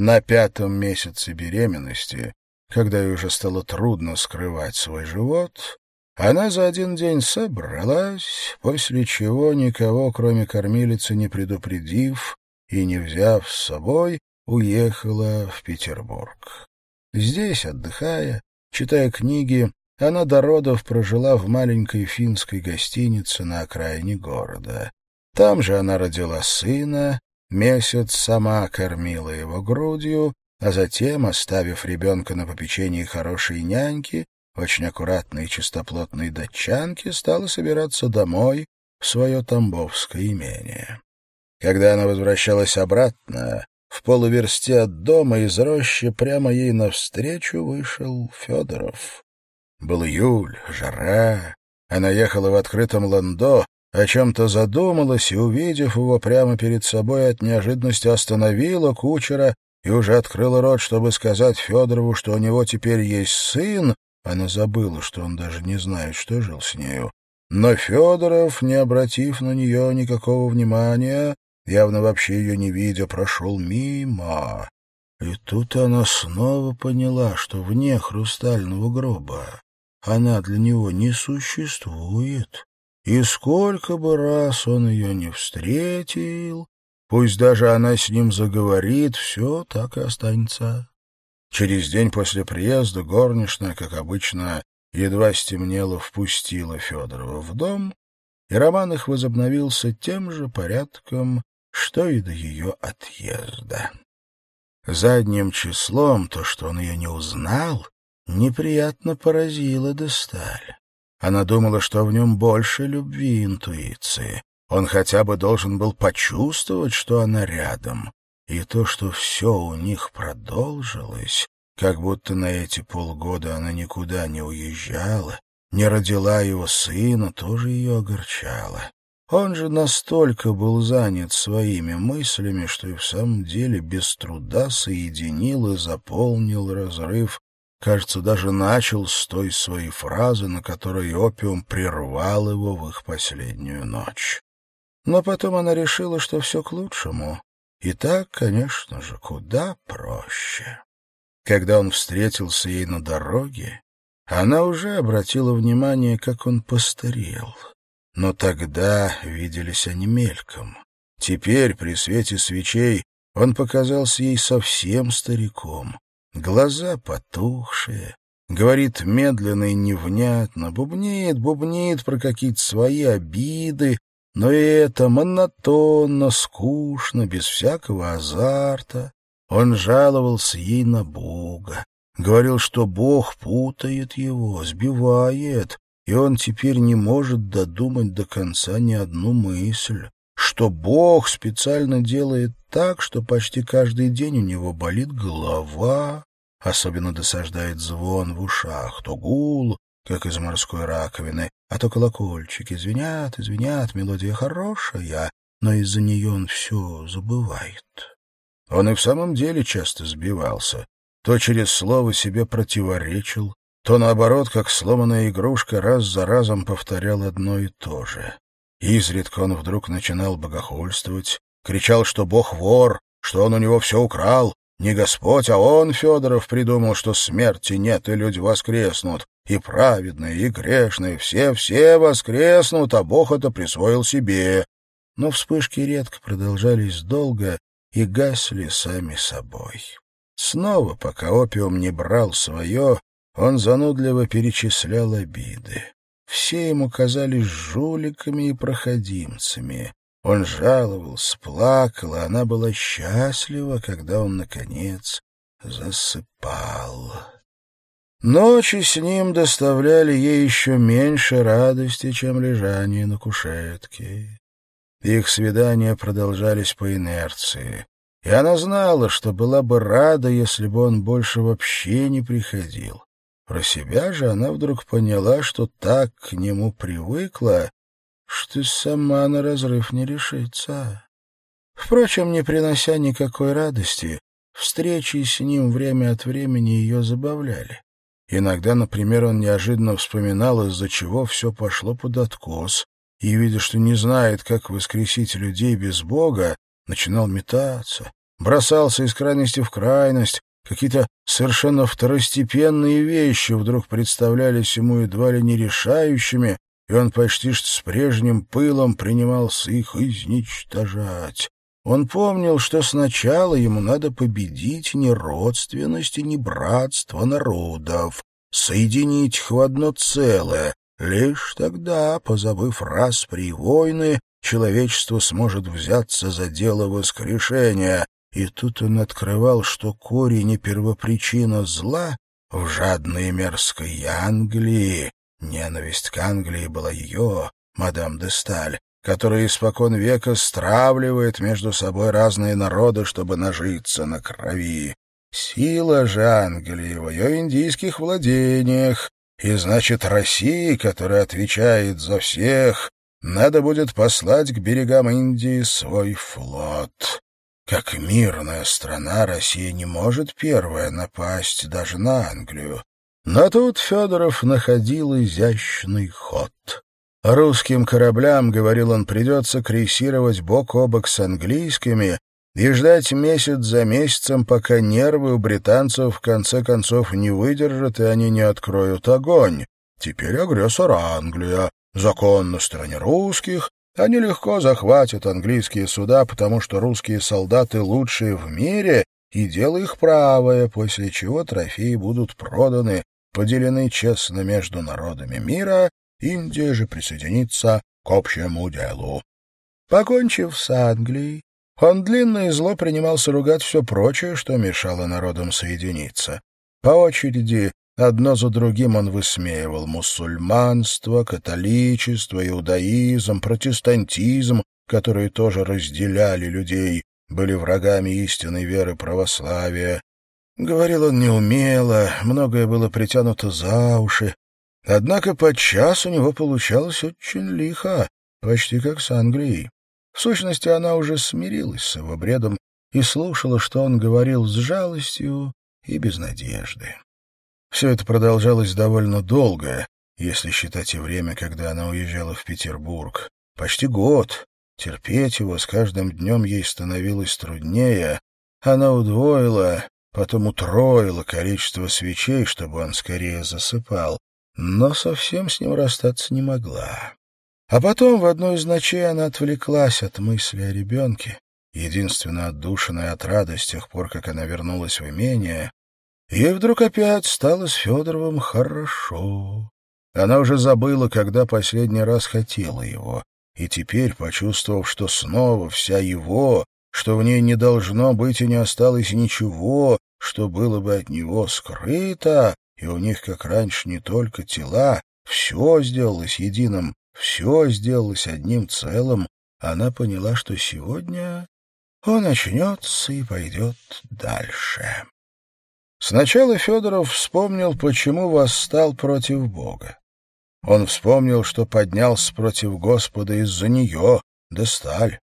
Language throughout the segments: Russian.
На пятом месяце беременности, когда ей уже стало трудно скрывать свой живот, она за один день собралась, после чего, никого, кроме кормилицы, не предупредив и не взяв с собой, уехала в Петербург. Здесь, отдыхая, читая книги, она до родов прожила в маленькой финской гостинице на окраине города. Там же она родила сына, месяц сама кормила его грудью, а затем, оставив ребенка на попечении хорошей няньки, очень аккуратной и чистоплотной датчанки, стала собираться домой в свое тамбовское имение. Когда она возвращалась обратно, в полуверсте от дома из рощи прямо ей навстречу вышел Федоров. Был июль, жара. Она ехала в открытом ландо, о чем-то задумалась и, увидев его прямо перед собой, от неожиданности остановила кучера и уже открыла рот, чтобы сказать Федорову, что у него теперь есть сын, она забыла, что он даже не знает, что жил с нею. Но Федоров, не обратив на нее никакого внимания, явно вообще ее не видя, прошел мимо. И тут она снова поняла, что вне хрустального гроба она для него не существует. И сколько бы раз он ее не встретил, пусть даже она с ним заговорит, все так и останется. Через день после приезда горничная, как обычно, едва стемнело, впустила Федорова в дом, и роман их возобновился тем же порядком, что и до ее отъезда. Задним числом то, что он ее не узнал, неприятно поразило Десталь. Она думала, что в нем больше любви и интуиции. Он хотя бы должен был почувствовать, что она рядом. И то, что все у них продолжилось, как будто на эти полгода она никуда не уезжала, не родила его сына, тоже ее огорчало. Он же настолько был занят своими мыслями, что и в самом деле без труда соединил и заполнил разрыв. Кажется, даже начал с той своей фразы, на которой опиум прервал его в их последнюю ночь. Но потом она решила, что все к лучшему. И так, конечно же, куда проще. Когда он встретился ей на дороге, она уже обратила внимание, как он постарел. Но тогда виделись они мельком. Теперь, при свете свечей, он показался ей совсем стариком. Глаза потухшие, говорит медленно и невнятно, бубнит, бубнит про какие-то свои обиды, но и это монотонно, скучно, без всякого азарта. Он жаловался ей на Бога, говорил, что Бог путает его, сбивает, и он теперь не может додумать до конца ни одну мысль, что Бог специально делает так, что почти каждый день у него болит голова, особенно досаждает звон в ушах, то гул, как из морской раковины, а то колокольчики звенят, звенят, мелодия хорошая, но из-за нее он все забывает. Он и в самом деле часто сбивался, то через слово себе противоречил, то, наоборот, как сломанная игрушка, раз за разом повторял одно и то же. Изредка он вдруг начинал богохульствовать, кричал, что Бог вор, что он у него все украл. Не Господь, а он, Федоров, придумал, что смерти нет, и люди воскреснут. И праведные, и грешные, все-все воскреснут, а Бог это присвоил себе. Но вспышки редко продолжались долго и гасли сами собой. Снова, пока опиум не брал свое, он занудливо перечислял обиды. Все ему казались жуликами и проходимцами. Он жаловался, плакал, а она была счастлива, когда он, наконец, засыпал. Ночи с ним доставляли ей еще меньше радости, чем лежание на кушетке. Их свидания продолжались по инерции, и она знала, что была бы рада, если бы он больше вообще не приходил. Про себя же она вдруг поняла, что так к нему привыкла, что сама на разрыв не решится. Впрочем, не принося никакой радости, встречи с ним время от времени ее забавляли. Иногда, например, он неожиданно вспоминал, из-за чего все пошло под откос, и, видя, что не знает, как воскресить людей без Бога, начинал метаться, бросался из крайности в крайность, какие-то совершенно второстепенные вещи вдруг представлялись ему едва ли не решающими, и он почти что с прежним пылом принимался их изничтожать. Он помнил, что сначала ему надо победить не родственность и не братство народов, соединить их в одно целое. Лишь тогда, позабыв распри и войны, человечество сможет взяться за дело воскрешения. И тут он открывал, что корень и первопричина зла в жадной мерзкой Англии. Ненависть к Англии была ее, мадам де Сталь, которая испокон века стравливает между собой разные народы, чтобы нажиться на крови. Сила же Англии в ее индийских владениях, и значит России, которая отвечает за всех, надо будет послать к берегам Индии свой флот. Как мирная страна, Россия не может первая напасть даже на Англию. Но тут Федоров находил изящный ход. Русским кораблям, говорил он, придется крейсировать бок о бок с английскими и ждать месяц за месяцем, пока нервы у британцев в конце концов не выдержат и они не откроют огонь. Теперь агрессор Англия, закон на стороне русских, они легко захватят английские суда, потому что русские солдаты лучшие в мире, и дело их правое, после чего трофеи будут проданы, поделены честно между народами мира, Индия же присоединится к общему делу. Покончив с Англией, он длинно и зло принимался ругать все прочее, что мешало народам соединиться. По очереди, одно за другим он высмеивал мусульманство, католичество, иудаизм, протестантизм, которые тоже разделяли людей, были врагами истинной веры православия. Говорил он неумело, многое было притянуто за уши, Однако подчас у него получалось очень лихо, почти как с Англией. В сущности, она уже смирилась с его бредом и слушала, что он говорил с жалостью и без надежды. Все это продолжалось довольно долго, если считать и время, когда она уезжала в Петербург. Почти год. Терпеть его с каждым днем ей становилось труднее. Она удвоила, потом утроила количество свечей, чтобы он скорее засыпал но совсем с ним расстаться не могла. А потом в одну из ночей она отвлеклась от мысли о ребенке, единственно отдушенная от радости с тех пор, как она вернулась в имение, ей вдруг опять стало с Федоровым хорошо. Она уже забыла, когда последний раз хотела его, и теперь, почувствовав, что снова вся его, что в ней не должно быть и не осталось ничего, что было бы от него скрыто, и у них, как раньше, не только тела, все сделалось единым, все сделалось одним целым, она поняла, что сегодня он очнется и пойдет дальше. Сначала Федоров вспомнил, почему восстал против Бога. Он вспомнил, что поднялся против Господа из-за нее, да сталь.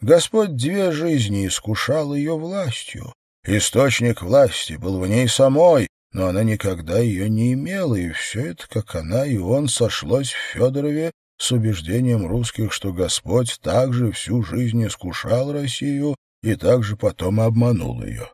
Господь две жизни искушал ее властью. Источник власти был в ней самой, но она никогда ее не имела, и все это, как она и он, сошлось в Федорове с убеждением русских, что Господь также всю жизнь искушал Россию и также потом обманул ее.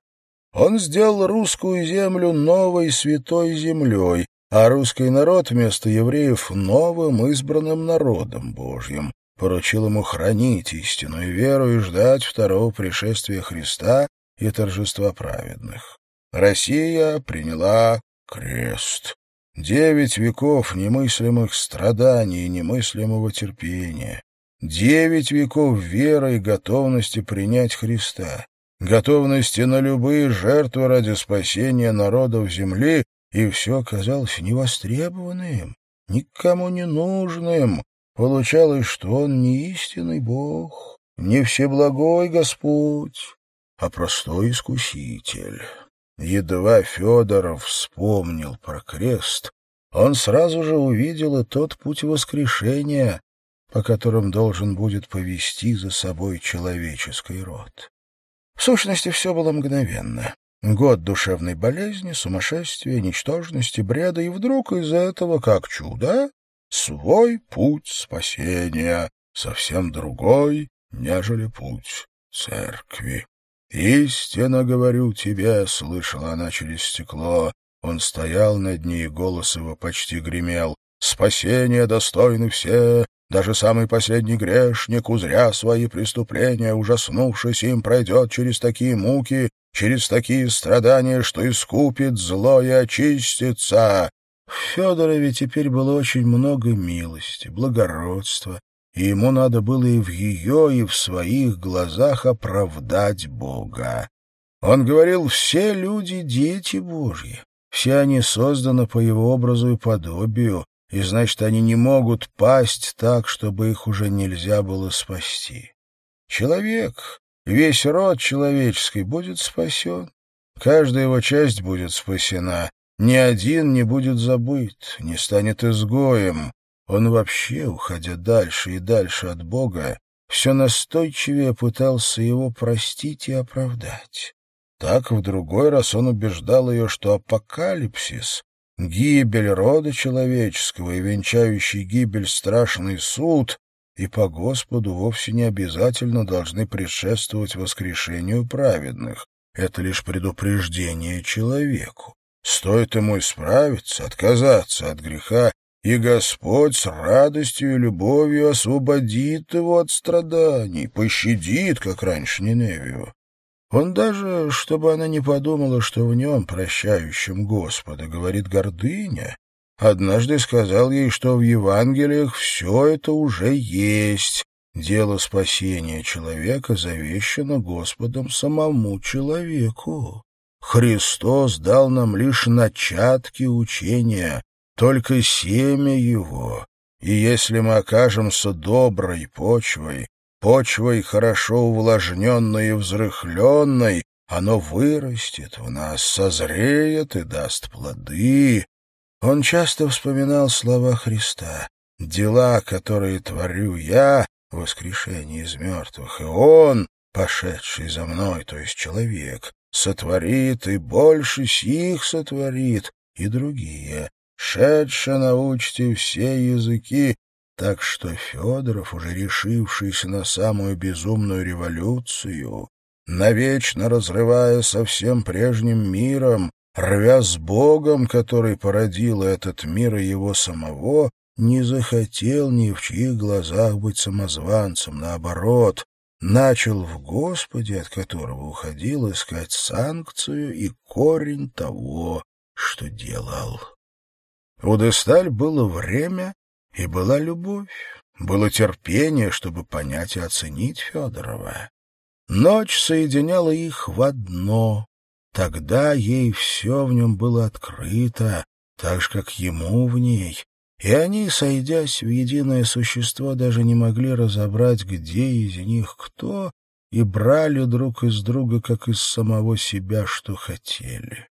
Он сделал русскую землю новой святой землей, а русский народ вместо евреев новым избранным народом Божьим. Поручил ему хранить истинную веру и ждать второго пришествия Христа и торжества праведных. Россия приняла крест. Девять веков немыслимых страданий и немыслимого терпения. Девять веков веры и готовности принять Христа. Готовности на любые жертвы ради спасения народов земли, и все казалось невостребованным, никому не нужным. Получалось, что он не истинный Бог, не всеблагой Господь, а простой искуситель. Едва Федоров вспомнил про крест, он сразу же увидел и тот путь воскрешения, по которым должен будет повести за собой человеческий род. В сущности, все было мгновенно. Год душевной болезни, сумасшествия, ничтожности, бреда, и вдруг из этого, как чудо, свой путь спасения, совсем другой, нежели путь церкви. «Истинно говорю тебе», — слышала она через стекло. Он стоял над ней, голос его почти гремел. «Спасение достойны все, даже самый последний грешник, узря свои преступления, ужаснувшись им, пройдет через такие муки, через такие страдания, что искупит зло и очистится. В Федорове теперь было очень много милости, благородства, и ему надо было и в ее, и в своих глазах оправдать Бога. Он говорил, все люди — дети Божьи, все они созданы по его образу и подобию, и значит, они не могут пасть так, чтобы их уже нельзя было спасти. Человек, весь род человеческий будет спасен, каждая его часть будет спасена, ни один не будет забыт, не станет изгоем. Он вообще, уходя дальше и дальше от Бога, все настойчивее пытался его простить и оправдать. Так в другой раз он убеждал ее, что апокалипсис гибель рода человеческого и венчающий гибель страшный суд, и по Господу вовсе не обязательно должны предшествовать воскрешению праведных. Это лишь предупреждение человеку. Стоит ему исправиться, отказаться от греха, и Господь с радостью и любовью освободит его от страданий, пощадит, как раньше Ниневию. Он даже, чтобы она не подумала, что в нем, прощающем Господа, говорит гордыня, однажды сказал ей, что в Евангелиях все это уже есть. Дело спасения человека завещано Господом самому человеку. Христос дал нам лишь начатки учения, только семя его. И если мы окажемся доброй почвой, почвой, хорошо увлажненной и взрыхленной, оно вырастет в нас, созреет и даст плоды. Он часто вспоминал слова Христа. «Дела, которые творю я, воскрешение из мертвых, и Он, пошедший за мной, то есть человек, сотворит и больше сих сотворит, и другие. Шедше научите все языки, так что Федоров, уже решившийся на самую безумную революцию, навечно разрывая со всем прежним миром, рвя с Богом, который породил этот мир и его самого, не захотел ни в чьих глазах быть самозванцем, наоборот, начал в Господе, от которого уходил, искать санкцию и корень того, что делал. У Десталь было время, и была любовь, было терпение, чтобы понять и оценить Федорова. Ночь соединяла их в одно. Тогда ей все в нем было открыто, так же, как ему в ней. И они, сойдясь в единое существо, даже не могли разобрать, где из них кто, и брали друг из друга, как из самого себя, что хотели.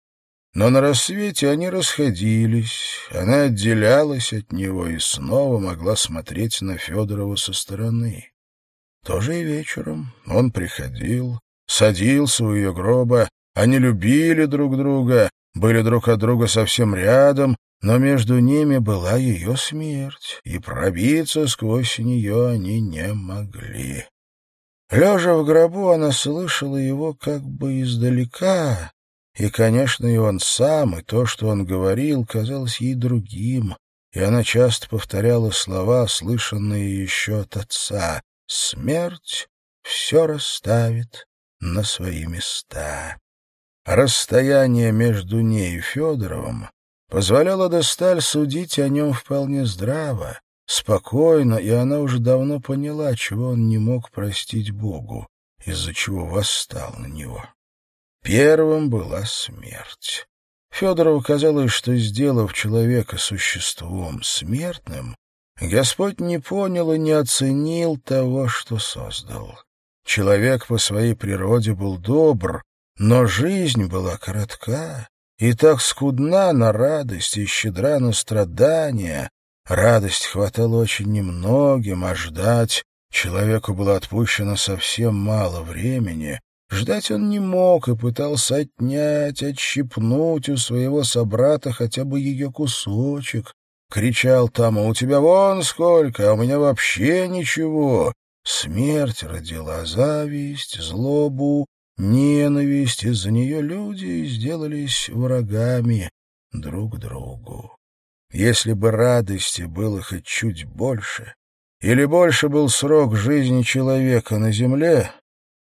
Но на рассвете они расходились, она отделялась от него и снова могла смотреть на Федорова со стороны. Тоже и вечером он приходил, садился у ее гроба, они любили друг друга, были друг от друга совсем рядом, но между ними была ее смерть, и пробиться сквозь нее они не могли. Лежа в гробу, она слышала его как бы издалека, и, конечно, и он сам, и то, что он говорил, казалось ей другим, и она часто повторяла слова, слышанные еще от отца. «Смерть все расставит на свои места». Расстояние между ней и Федоровым позволяло Досталь судить о нем вполне здраво, спокойно, и она уже давно поняла, чего он не мог простить Богу, из-за чего восстал на него. Первым была смерть. Федорову казалось, что, сделав человека существом смертным, Господь не понял и не оценил того, что создал. Человек по своей природе был добр, но жизнь была коротка и так скудна на радость и щедра на страдания. Радость хватало очень немногим, а ждать человеку было отпущено совсем мало времени, Ждать он не мог и пытался отнять, отщипнуть у своего собрата хотя бы ее кусочек. Кричал там, а у тебя вон сколько, а у меня вообще ничего. Смерть родила зависть, злобу, ненависть, из-за нее люди сделались врагами друг другу. Если бы радости было хоть чуть больше, или больше был срок жизни человека на земле,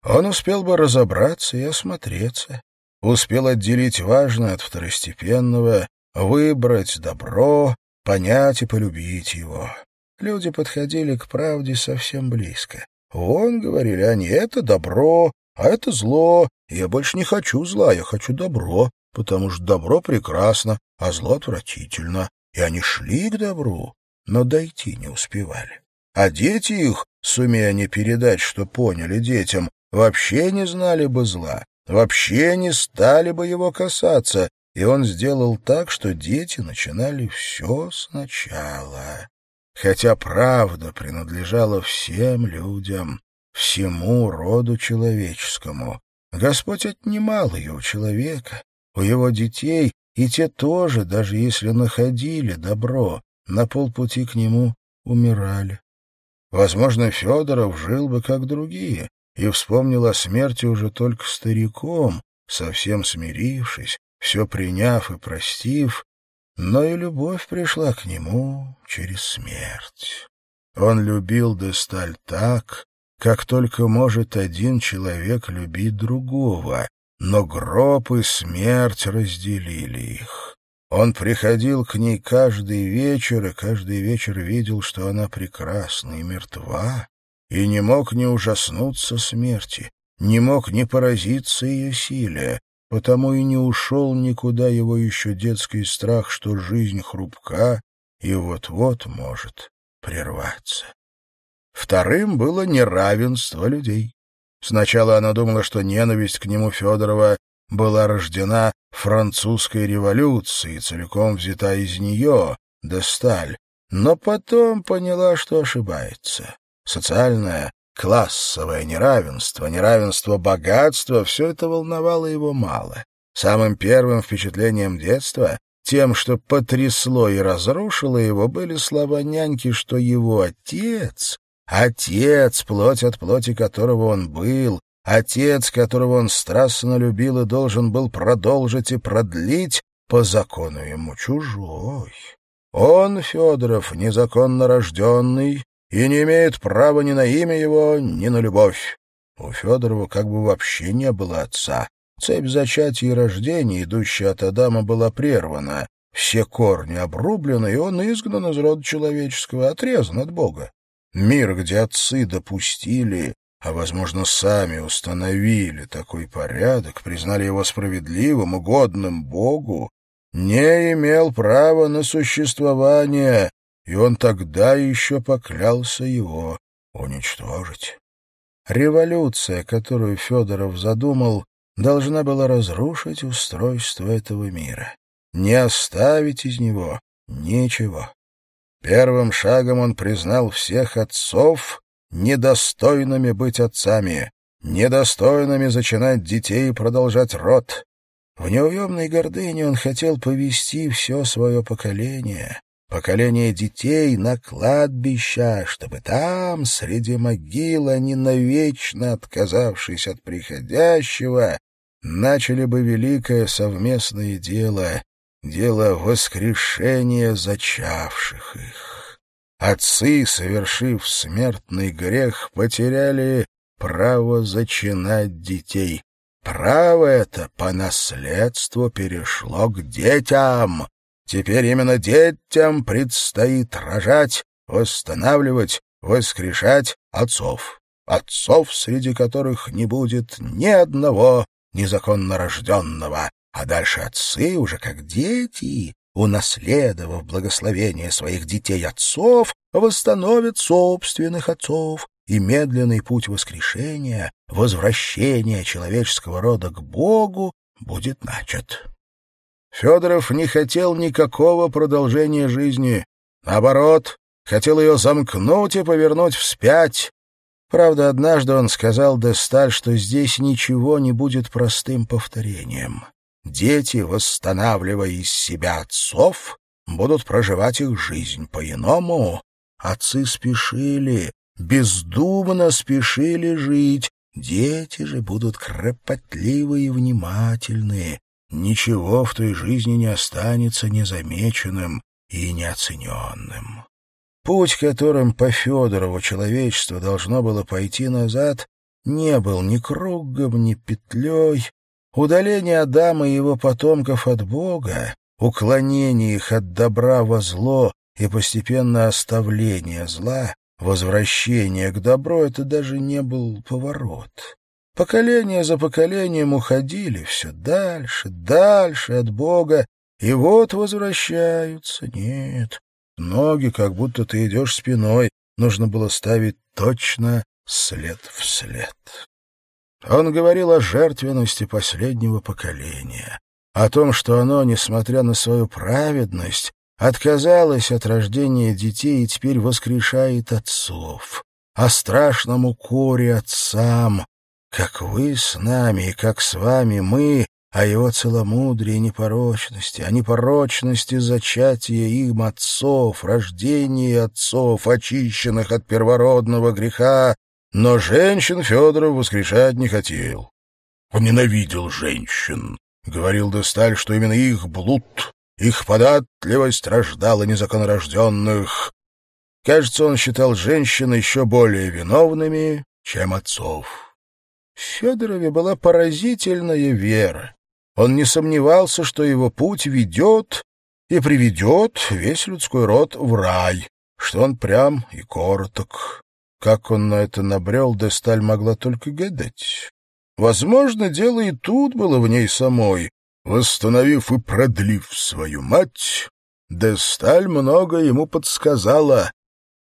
он успел бы разобраться и осмотреться, успел отделить важное от второстепенного, выбрать добро, понять и полюбить его. Люди подходили к правде совсем близко. Вон, говорили они, это добро, а это зло. Я больше не хочу зла, я хочу добро, потому что добро прекрасно, а зло отвратительно. И они шли к добру, но дойти не успевали. А дети их, сумея они передать, что поняли детям, вообще не знали бы зла, вообще не стали бы его касаться, и он сделал так, что дети начинали все сначала. Хотя правда принадлежала всем людям, всему роду человеческому. Господь отнимал ее у человека, у его детей, и те тоже, даже если находили добро, на полпути к нему умирали. Возможно, Федоров жил бы как другие и вспомнил о смерти уже только стариком, совсем смирившись, все приняв и простив, но и любовь пришла к нему через смерть. Он любил Десталь так, как только может один человек любить другого, но гроб и смерть разделили их. Он приходил к ней каждый вечер, и каждый вечер видел, что она прекрасна и мертва, и не мог не ужаснуться смерти, не мог не поразиться ее силе, потому и не ушел никуда его еще детский страх, что жизнь хрупка и вот-вот может прерваться. Вторым было неравенство людей. Сначала она думала, что ненависть к нему Федорова была рождена французской революцией, целиком взята из нее, де Сталь, но потом поняла, что ошибается. Социальное, классовое неравенство, неравенство богатства — все это волновало его мало. Самым первым впечатлением детства, тем, что потрясло и разрушило его, были слова няньки, что его отец Отец, плоть от плоти которого он был, отец, которого он страстно любил и должен был продолжить и продлить, по закону ему чужой. Он, Федоров, незаконно рожденный и не имеет права ни на имя его, ни на любовь. У Федорова как бы вообще не было отца. Цепь зачатия и рождения, идущая от Адама, была прервана. Все корни обрублены, и он изгнан из рода человеческого, отрезан от Бога. Мир, где отцы допустили, а, возможно, сами установили такой порядок, признали его справедливым, угодным Богу, не имел права на существование, и он тогда еще поклялся его уничтожить. Революция, которую Федоров задумал, должна была разрушить устройство этого мира, не оставить из него ничего. Первым шагом он признал всех отцов недостойными быть отцами, недостойными зачинать детей и продолжать род. В неуемной гордыне он хотел повести все свое поколение, поколение детей на кладбище, чтобы там, среди могил, они навечно отказавшись от приходящего, начали бы великое совместное дело дело воскрешения зачавших их. Отцы, совершив смертный грех, потеряли право зачинать детей. Право это по наследству перешло к детям. Теперь именно детям предстоит рожать, восстанавливать, воскрешать отцов. Отцов, среди которых не будет ни одного незаконно рожденного, а дальше отцы уже как дети, унаследовав благословение своих детей-отцов, восстановят собственных отцов, и медленный путь воскрешения, возвращения человеческого рода к Богу будет начат. Федоров не хотел никакого продолжения жизни. Наоборот, хотел ее замкнуть и повернуть вспять. Правда, однажды он сказал Десталь, что здесь ничего не будет простым повторением. Дети, восстанавливая из себя отцов, будут проживать их жизнь по-иному. Отцы спешили, бездумно спешили жить, Дети же будут кропотливы и внимательные. Ничего в той жизни не останется незамеченным и неоцененным. Путь, которым по Федорову человечество должно было пойти назад, не был ни кругом, ни петлей. Удаление Адама и его потомков от Бога, уклонение их от добра во зло и постепенное оставление зла, возвращение к добру — это даже не был поворот. Поколение за поколением уходили все дальше, дальше от Бога, и вот возвращаются. Нет, ноги, как будто ты идешь спиной, нужно было ставить точно след в след. Он говорил о жертвенности последнего поколения, о том, что оно, несмотря на свою праведность, отказалось от рождения детей и теперь воскрешает отцов, о страшном укоре отцам, как вы с нами и как с вами мы, о его целомудрии и непорочности, о непорочности зачатия им отцов, рождения отцов, очищенных от первородного греха, но женщин Федоров воскрешать не хотел. Он ненавидел женщин. Говорил Десталь, что именно их блуд, их податливость рождала незаконнорожденных. Кажется, он считал женщин еще более виновными, чем отцов. В Федорове была поразительная вера. Он не сомневался, что его путь ведет и приведет весь людской род в рай, что он прям и короток. Как он на это набрел, Десталь могла только гадать. Возможно, дело и тут было в ней самой. Восстановив и продлив свою мать, Десталь много ему подсказала,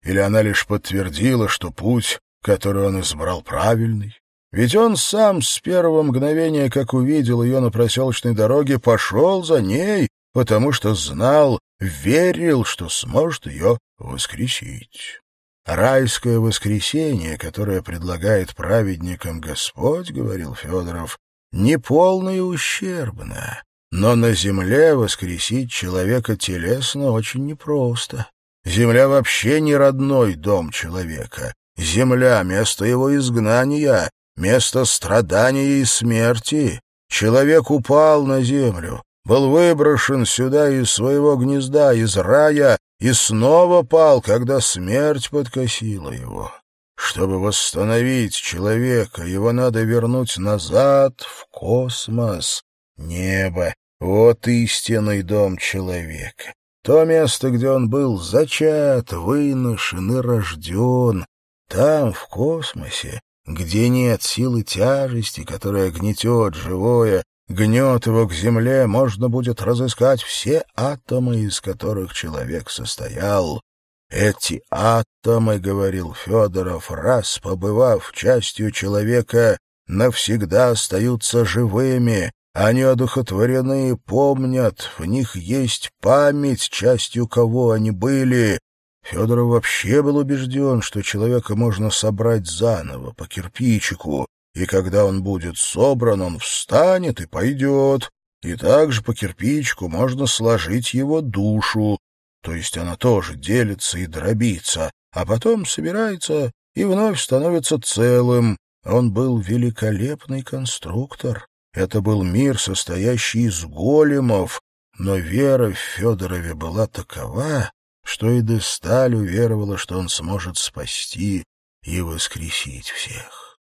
или она лишь подтвердила, что путь, который он избрал, правильный. Ведь он сам с первого мгновения, как увидел ее на проселочной дороге, пошел за ней, потому что знал, верил, что сможет ее воскресить. Райское воскресение, которое предлагает праведникам Господь, — говорил Федоров, — не полно и ущербно, но на земле воскресить человека телесно очень непросто. Земля вообще не родной дом человека. Земля — место его изгнания, место страдания и смерти. Человек упал на землю, был выброшен сюда из своего гнезда, из рая, и снова пал, когда смерть подкосила его. Чтобы восстановить человека, его надо вернуть назад, в космос, небо. Вот истинный дом человека. То место, где он был зачат, выношен и рожден. Там, в космосе, где нет силы тяжести, которая гнетет живое, гнет его к земле, можно будет разыскать все атомы, из которых человек состоял. Эти атомы, — говорил Федоров, — раз побывав частью человека, навсегда остаются живыми, они одухотворены, помнят, в них есть память, частью кого они были, Федоров вообще был убежден, что человека можно собрать заново, по кирпичику, и когда он будет собран, он встанет и пойдет, и также по кирпичику можно сложить его душу, то есть она тоже делится и дробится, а потом собирается и вновь становится целым. Он был великолепный конструктор. Это был мир, состоящий из големов, но вера в Федорове была такова, что и Десталь уверовала, что он сможет спасти и воскресить всех.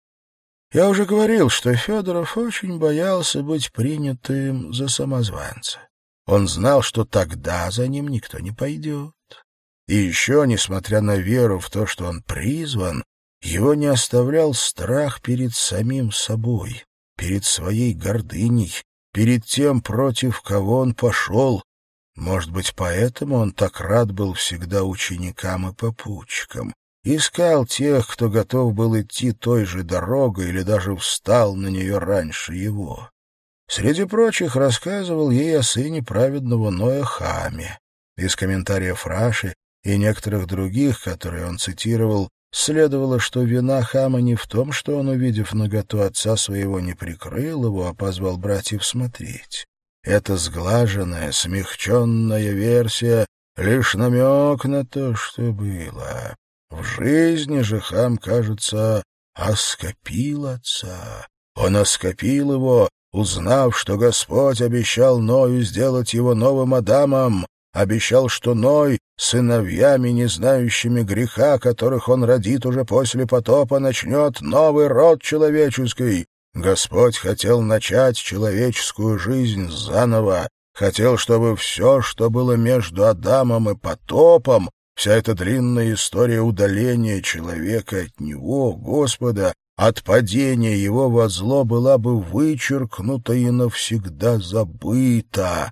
Я уже говорил, что Федоров очень боялся быть принятым за самозванца. Он знал, что тогда за ним никто не пойдет. И еще, несмотря на веру в то, что он призван, его не оставлял страх перед самим собой, перед своей гордыней, перед тем, против кого он пошел, может быть, поэтому он так рад был всегда ученикам и попутчикам. Искал тех, кто готов был идти той же дорогой или даже встал на нее раньше его. Среди прочих рассказывал ей о сыне праведного Ноя Хаме. Из комментариев Раши и некоторых других, которые он цитировал, следовало, что вина Хама не в том, что он, увидев наготу отца своего, не прикрыл его, а позвал братьев смотреть. Эта сглаженная, смягченная версия — лишь намек на то, что было. В жизни же хам, кажется, оскопил отца. Он оскопил его, узнав, что Господь обещал Ною сделать его новым Адамом, обещал, что Ной, сыновьями, не знающими греха, которых он родит уже после потопа, начнет новый род человеческий. Господь хотел начать человеческую жизнь заново, хотел, чтобы все, что было между Адамом и потопом, вся эта длинная история удаления человека от Него, Господа, от падения его во зло была бы вычеркнута и навсегда забыта.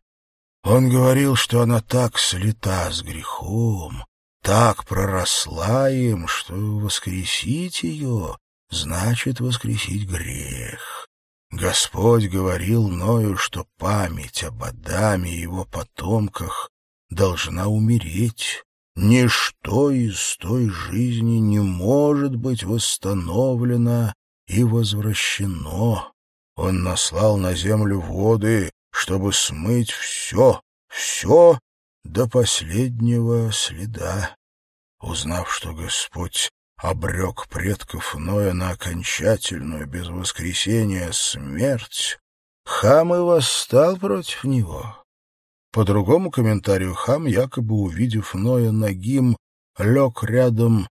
Он говорил, что она так слита с грехом, так проросла им, что воскресить ее значит воскресить грех. Господь говорил Ною, что память об Адаме и его потомках должна умереть. Ничто из той жизни не может быть восстановлено и возвращено. Он наслал на землю воды, чтобы смыть все, все до последнего следа. Узнав, что Господь обрек предков Ноя на окончательную, без воскресения, смерть, Хам и восстал против него. По другому комментарию, Хам, якобы увидев Ноя нагим, лег рядом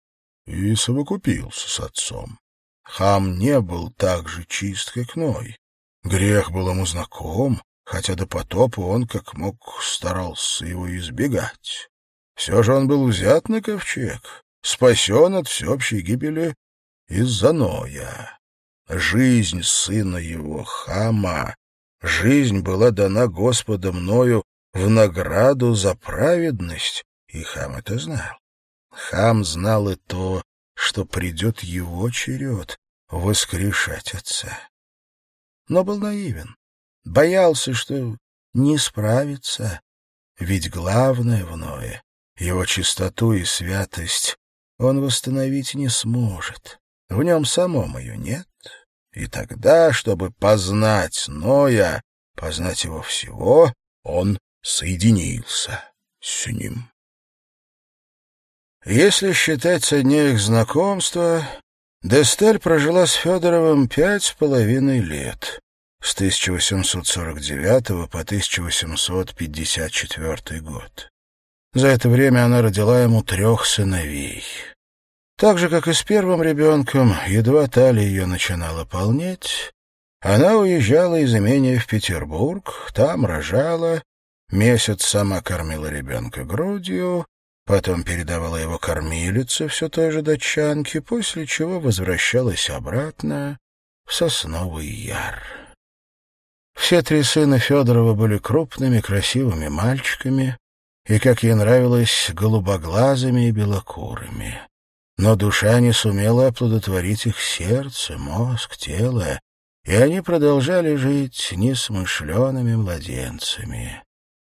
и совокупился с отцом. Хам не был так же чист, как Ной. Грех был ему знаком, хотя до потопа он, как мог, старался его избегать. Все же он был взят на ковчег, спасен от всеобщей гибели из-за Ноя. Жизнь сына его, Хама, жизнь была дана Господом Ною в награду за праведность, и Хам это знал. Хам знал и то, что придет его черед воскрешать отца. Но был наивен, боялся, что не справится, ведь главное в Ное — его чистоту и святость он восстановить не сможет. В нем самом ее нет. И тогда, чтобы познать Ноя, познать его всего, он соединился с ним. Если считать со дня их знакомства, Дестель прожила с Федоровым пять с половиной лет, с 1849 по 1854 год. За это время она родила ему трех сыновей. Так же, как и с первым ребенком, едва талия ее начинала полнеть, она уезжала из имения в Петербург, там рожала, месяц сама кормила ребенка грудью, потом передавала его кормилице все той же датчанке, после чего возвращалась обратно в Сосновый Яр. Все три сына Федорова были крупными, красивыми мальчиками, и, как ей нравилось, голубоглазыми и белокурыми. Но душа не сумела оплодотворить их сердце, мозг, тело, и они продолжали жить несмышленными младенцами.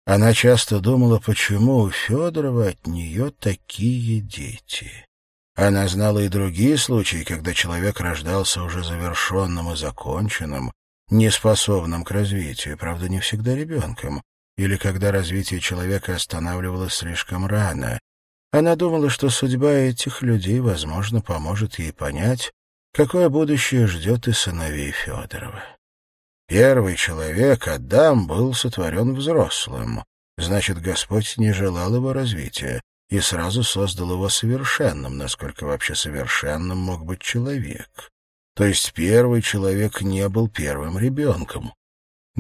Она часто думала, почему у Федорова от нее такие дети. Она знала и другие случаи, когда человек рождался уже завершенным и законченным, неспособным к развитию, правда, не всегда ребенком, или когда развитие человека останавливалось слишком рано. Она думала, что судьба этих людей, возможно, поможет ей понять, какое будущее ждет и сыновей Федорова. Первый человек, Адам, был сотворен взрослым. Значит, Господь не желал его развития и сразу создал его совершенным, насколько вообще совершенным мог быть человек. То есть первый человек не был первым ребенком.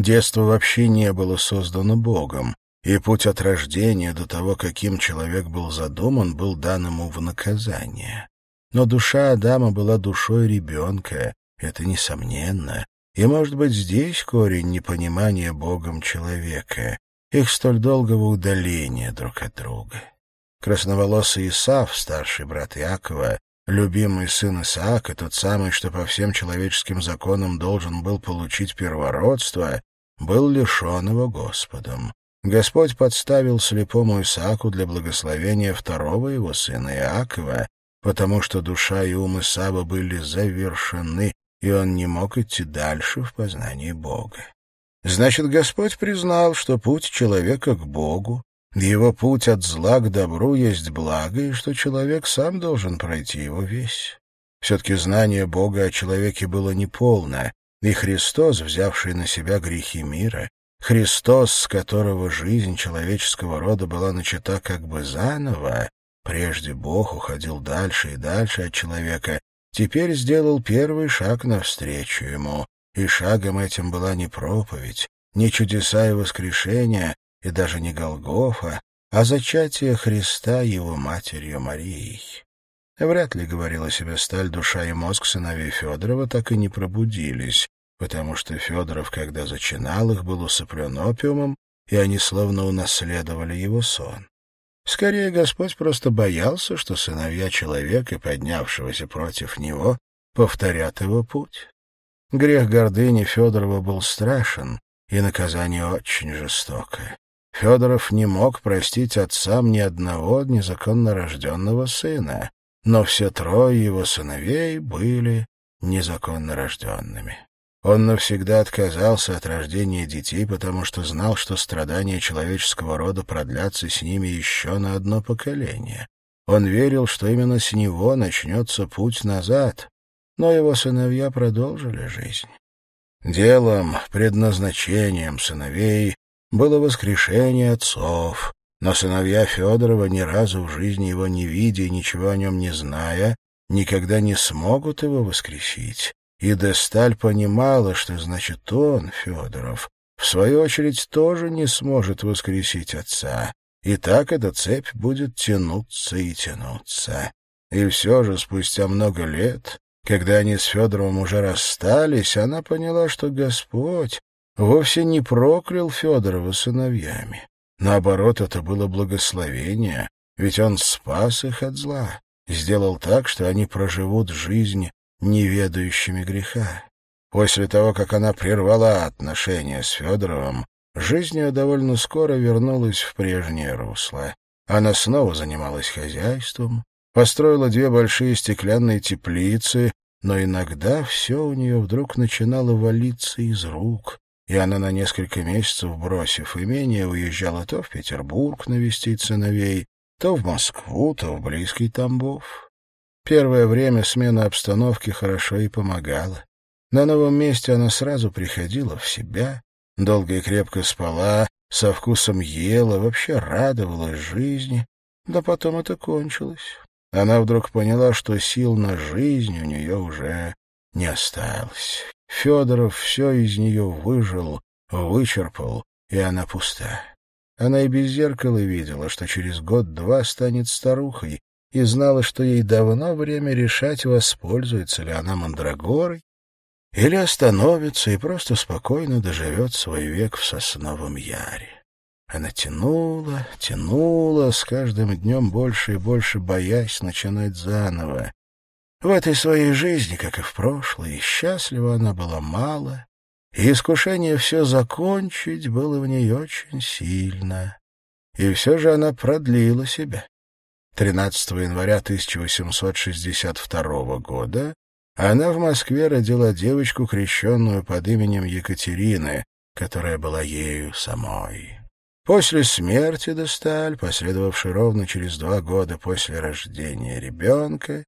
Детство вообще не было создано Богом, и путь от рождения до того, каким человек был задуман, был дан ему в наказание. Но душа Адама была душой ребенка, это несомненно, и, может быть, здесь корень непонимания Богом человека, их столь долгого удаления друг от друга. Красноволосый Исав, старший брат Иакова, любимый сын Исаака, тот самый, что по всем человеческим законам должен был получить первородство, был лишен его Господом. Господь подставил слепому Исааку для благословения второго его сына Иакова, потому что душа и ум Исава были завершены, и он не мог идти дальше в познании Бога. Значит, Господь признал, что путь человека к Богу, его путь от зла к добру есть благо, и что человек сам должен пройти его весь. Все-таки знание Бога о человеке было неполное, и Христос, взявший на себя грехи мира, Христос, с которого жизнь человеческого рода была начата как бы заново, прежде Бог уходил дальше и дальше от человека, теперь сделал первый шаг навстречу ему, и шагом этим была не проповедь, не чудеса и воскрешения, и даже не Голгофа, а зачатие Христа его матерью Марией. Вряд ли, говорила себе сталь, душа и мозг сыновей Федорова так и не пробудились, потому что Федоров, когда зачинал их, был усыплен опиумом, и они словно унаследовали его сон. Скорее, Господь просто боялся, что сыновья человека, поднявшегося против него, повторят его путь. Грех гордыни Федорова был страшен, и наказание очень жестокое. Федоров не мог простить отцам ни одного незаконно рожденного сына, но все трое его сыновей были незаконно рожденными. Он навсегда отказался от рождения детей, потому что знал, что страдания человеческого рода продлятся с ними еще на одно поколение. Он верил, что именно с него начнется путь назад, но его сыновья продолжили жизнь. Делом, предназначением сыновей было воскрешение отцов, но сыновья Федорова, ни разу в жизни его не видя и ничего о нем не зная, никогда не смогут его воскресить. И Десталь понимала, что значит он, Федоров, в свою очередь тоже не сможет воскресить отца. И так эта цепь будет тянуться и тянуться. И все же спустя много лет, когда они с Федоровым уже расстались, она поняла, что Господь вовсе не проклял Федорова сыновьями. Наоборот, это было благословение, ведь он спас их от зла, сделал так, что они проживут жизнь неведающими греха. После того, как она прервала отношения с Федоровым, жизнь ее довольно скоро вернулась в прежнее русло. Она снова занималась хозяйством, построила две большие стеклянные теплицы, но иногда все у нее вдруг начинало валиться из рук, и она на несколько месяцев, бросив имение, уезжала то в Петербург навестить сыновей, то в Москву, то в близкий Тамбов. Первое время смена обстановки хорошо и помогала. На новом месте она сразу приходила в себя, долго и крепко спала, со вкусом ела, вообще радовалась жизни. Да потом это кончилось. Она вдруг поняла, что сил на жизнь у нее уже не осталось. Федоров все из нее выжил, вычерпал, и она пуста. Она и без зеркала видела, что через год-два станет старухой, и знала, что ей давно время решать, воспользуется ли она мандрагорой или остановится и просто спокойно доживет свой век в сосновом яре. Она тянула, тянула, с каждым днем больше и больше боясь начинать заново. В этой своей жизни, как и в прошлой, счастлива она была мало, и искушение все закончить было в ней очень сильно. И все же она продлила себя. 13 января 1862 года она в Москве родила девочку, крещенную под именем Екатерины, которая была ею самой. После смерти Десталь, последовавшей ровно через два года после рождения ребенка,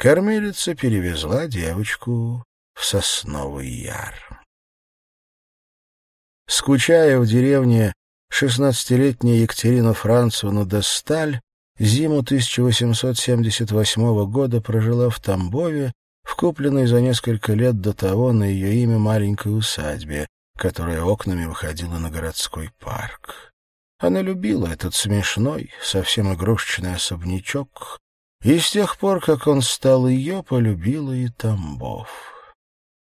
кормилица перевезла девочку в Сосновый Яр. Скучая в деревне, шестнадцатилетняя Екатерина Францевна Десталь Зиму 1878 года прожила в Тамбове, в купленной за несколько лет до того на ее имя маленькой усадьбе, которая окнами выходила на городской парк. Она любила этот смешной, совсем игрушечный особнячок, и с тех пор, как он стал ее, полюбила и Тамбов.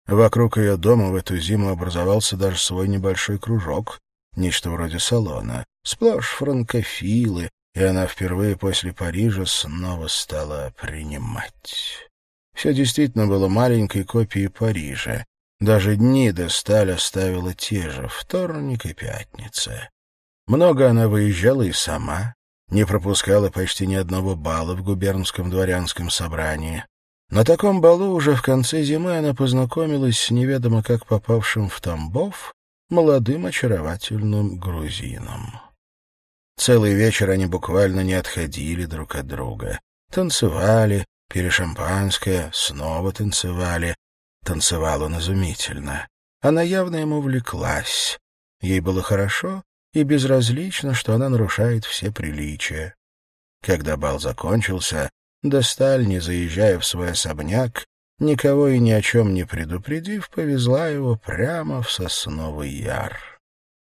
Вокруг ее дома в эту зиму образовался даже свой небольшой кружок, нечто вроде салона, сплошь франкофилы, и она впервые после Парижа снова стала принимать. Все действительно было маленькой копией Парижа. Даже дни до Сталь оставила те же — вторник и пятница. Много она выезжала и сама, не пропускала почти ни одного бала в губернском дворянском собрании. На таком балу уже в конце зимы она познакомилась с неведомо как попавшим в Тамбов молодым очаровательным грузином. Целый вечер они буквально не отходили друг от друга. Танцевали, Пили шампанское, снова танцевали. Танцевал он изумительно. Она явно ему влеклась. Ей было хорошо и безразлично, что она нарушает все приличия. Когда бал закончился, Досталь, не заезжая в свой особняк, никого и ни о чем не предупредив, повезла его прямо в сосновый яр.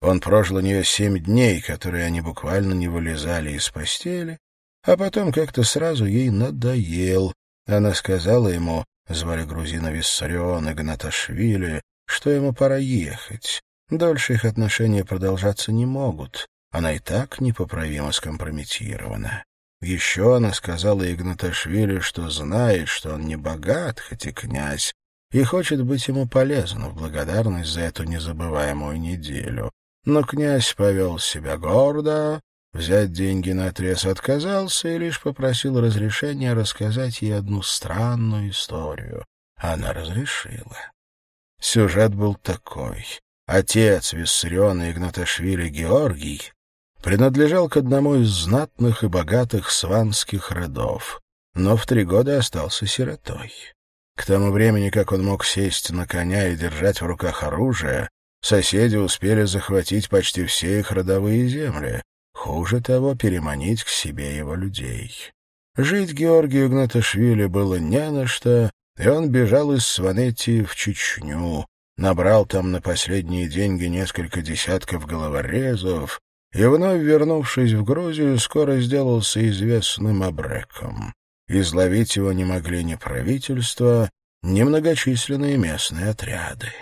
Он прожил у нее семь дней, которые они буквально не вылезали из постели, а потом как-то сразу ей надоел. Она сказала ему, звали грузина Виссарион и Гнаташвили, что ему пора ехать. Дольше их отношения продолжаться не могут. Она и так непоправимо скомпрометирована. Еще она сказала Игнаташвили, что знает, что он не богат, хоть и князь, и хочет быть ему полезным в благодарность за эту незабываемую неделю. Но князь повел себя гордо, взять деньги на отрез отказался и лишь попросил разрешения рассказать ей одну странную историю. Она разрешила. Сюжет был такой. Отец Виссариона Игнаташвили Георгий принадлежал к одному из знатных и богатых сванских родов, но в три года остался сиротой. К тому времени, как он мог сесть на коня и держать в руках оружие, соседи успели захватить почти все их родовые земли, хуже того, переманить к себе его людей. Жить Георгию Гнаташвили было не на что, и он бежал из Сванетии в Чечню, набрал там на последние деньги несколько десятков головорезов, и, вновь вернувшись в Грузию, скоро сделался известным обреком. Изловить его не могли ни правительство, ни многочисленные местные отряды.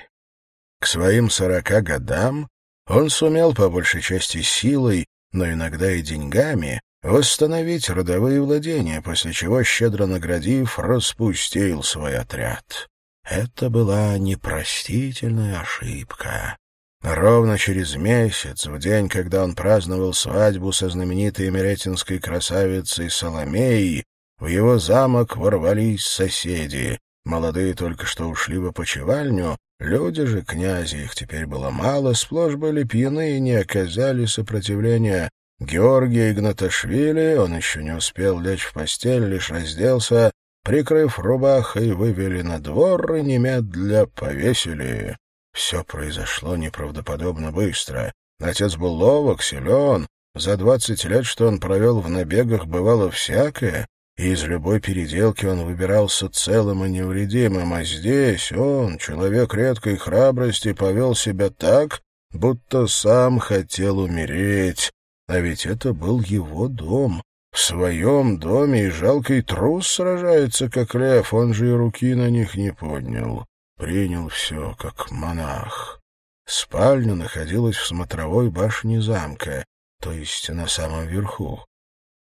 К своим сорока годам он сумел по большей части силой, но иногда и деньгами, восстановить родовые владения, после чего, щедро наградив, распустил свой отряд. Это была непростительная ошибка. Ровно через месяц, в день, когда он праздновал свадьбу со знаменитой эмеретинской красавицей Соломеей, в его замок ворвались соседи. Молодые только что ушли в опочивальню, люди же, князи, их теперь было мало, сплошь были пьяны и не оказали сопротивления. Георгий Игнаташвили, он еще не успел лечь в постель, лишь разделся, прикрыв рубахой, вывели на двор и немедля повесили. Все произошло неправдоподобно быстро. Отец был ловок, силен. За двадцать лет, что он провел в набегах, бывало всякое, и из любой переделки он выбирался целым и невредимым, а здесь он, человек редкой храбрости, повел себя так, будто сам хотел умереть. А ведь это был его дом. В своем доме и жалкий трус сражается, как лев, он же и руки на них не поднял принял все как монах. Спальня находилась в смотровой башне замка, то есть на самом верху.